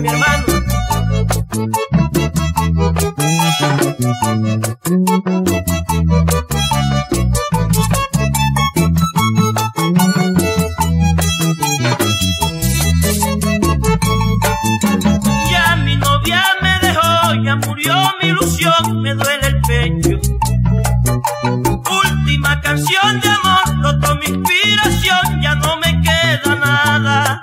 Mi hermano. Ya mi novia me dejó, ya murió mi ilusión, me duele el pecho. Última canción de amor, roto mi inspiración, ya no me queda nada.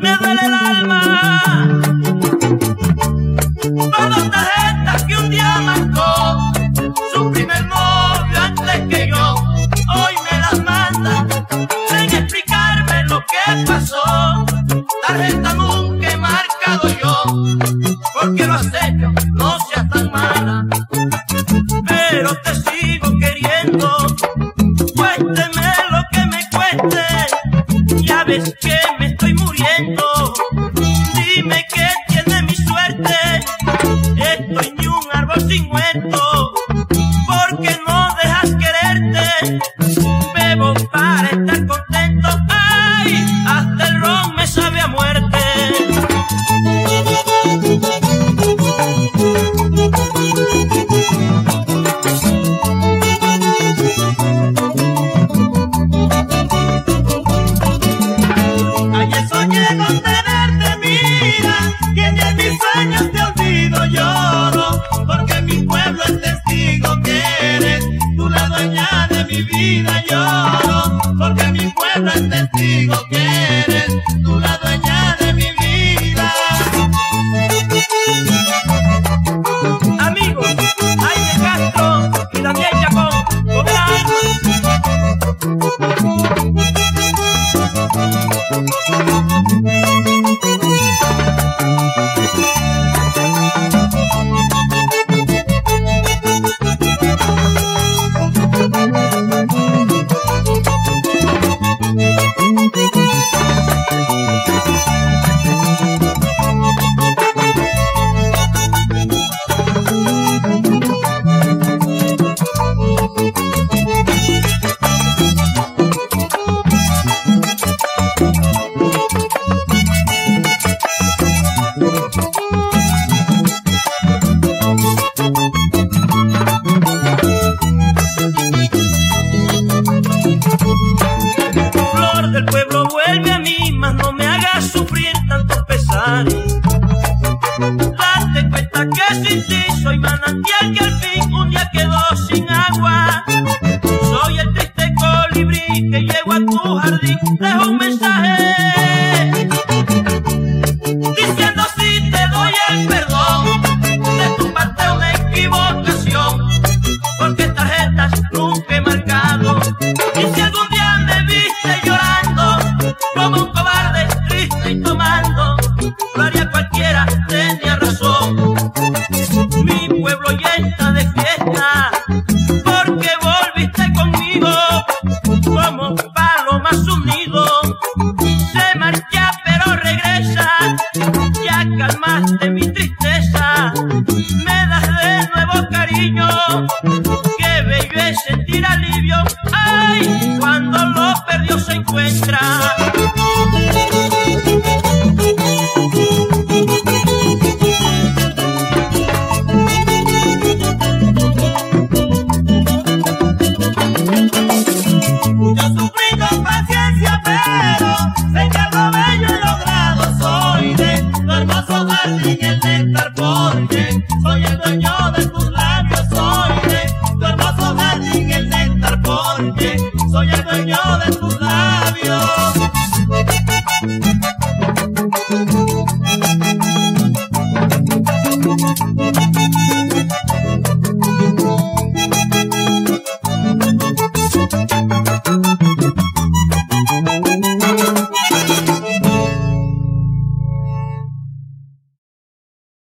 Me duele el alma. Por dos tarjetas que un día marcó, su primer novio antes que yo, hoy me las manda sin explicarme lo que pasó. Tarjeta nunca he marcado yo, porque lo has hecho, no seas tan mala. Pero te sigo queriendo, cuénteme lo que me cueste, ya ves que para estar contento, ay, hasta el ron me sabe a muerte. Sufrir tantos pesares. Date cuenta que sin ti soy manantial que al fin un día quedó sin agua. Soy el triste colibrí que llego a tu jardín, dejo un mensaje. Calmaste mi tristeza, me das de nuevo cariño, qué bello es sentir alivio, ay, cuando lo perdió se encuentra. Yo sufrí paciencia, pero sé que